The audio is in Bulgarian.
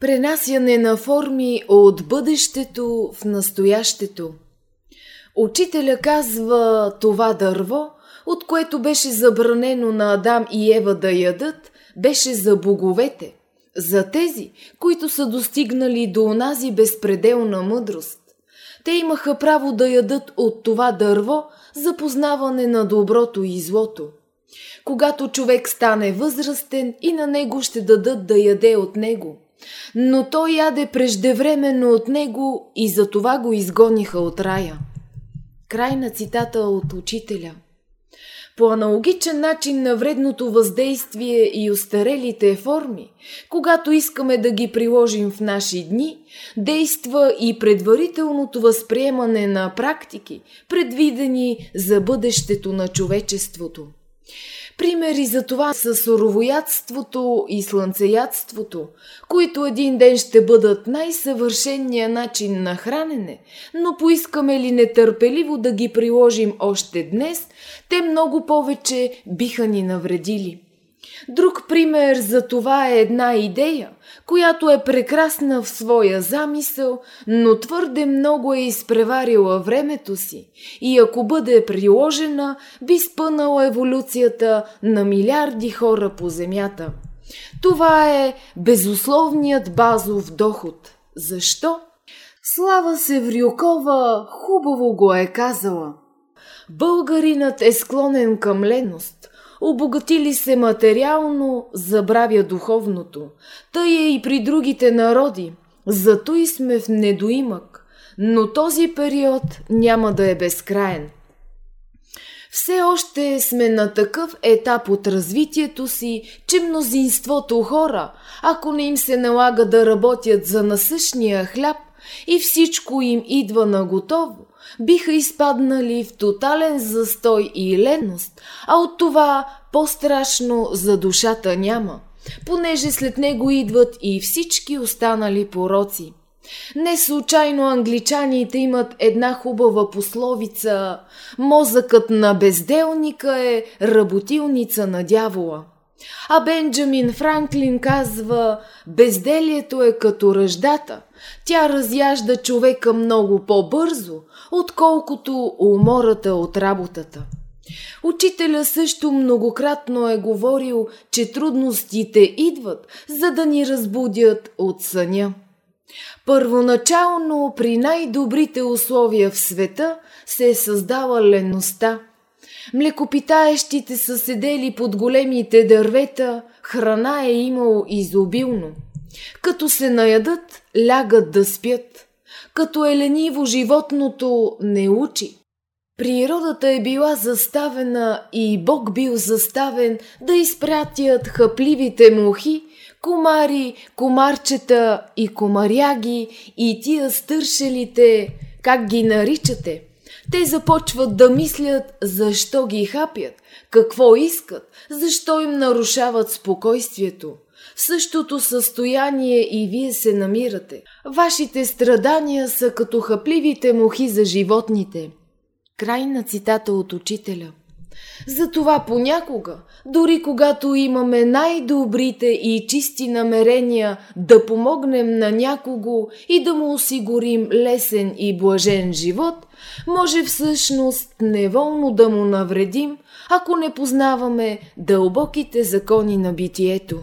Пренасяне на форми от бъдещето в настоящето. Учителя казва това дърво, от което беше забранено на Адам и Ева да ядат, беше за боговете, за тези, които са достигнали до онази безпределна мъдрост. Те имаха право да ядат от това дърво за познаване на доброто и злото. Когато човек стане възрастен и на него ще дадат да яде от него – но той яде преждевременно от него и за това го изгониха от рая. Край на цитата от учителя. По аналогичен начин на вредното въздействие и устарелите форми, когато искаме да ги приложим в наши дни, действа и предварителното възприемане на практики, предвидени за бъдещето на човечеството. Примери за това са суровоядството и слънцеядството, които един ден ще бъдат най-съвършенния начин на хранене, но поискаме ли нетърпеливо да ги приложим още днес, те много повече биха ни навредили. Друг пример за това е една идея, която е прекрасна в своя замисъл, но твърде много е изпреварила времето си и ако бъде приложена, би спънала еволюцията на милиарди хора по Земята. Това е безусловният базов доход. Защо? Слава Севрюкова хубаво го е казала. Българинът е склонен към леност – обогатили се материално, забравя духовното. Тъй е и при другите народи. Зато и сме в недоимък. Но този период няма да е безкраен. Все още сме на такъв етап от развитието си, че мнозинството хора, ако не им се налага да работят за насъщния хляб и всичко им идва на готово, биха изпаднали в тотален застой и леност, а от това по-страшно за душата няма, понеже след него идват и всички останали пороци. Не случайно англичаните имат една хубава пословица «Мозъкът на безделника е работилница на дявола». А Бенджамин Франклин казва «Безделието е като ръждата. Тя разяжда човека много по-бързо, отколкото умората от работата». Учителя също многократно е говорил, че трудностите идват, за да ни разбудят от съня. Първоначално при най-добрите условия в света се е създала леността. Млекопитаещите са седели под големите дървета, храна е имало изобилно. Като се наядат, лягат да спят. Като е лениво животното, не учи. Природата е била заставена и Бог бил заставен да изпратят хъпливите мухи, комари, комарчета и комаряги и тия стършелите, как ги наричате. Те започват да мислят защо ги хапят, какво искат, защо им нарушават спокойствието. В същото състояние и вие се намирате. Вашите страдания са като хъпливите мухи за животните – Край на цитата от учителя. Затова понякога, дори когато имаме най-добрите и чисти намерения да помогнем на някого и да му осигурим лесен и блажен живот, може всъщност неволно да му навредим, ако не познаваме дълбоките закони на битието.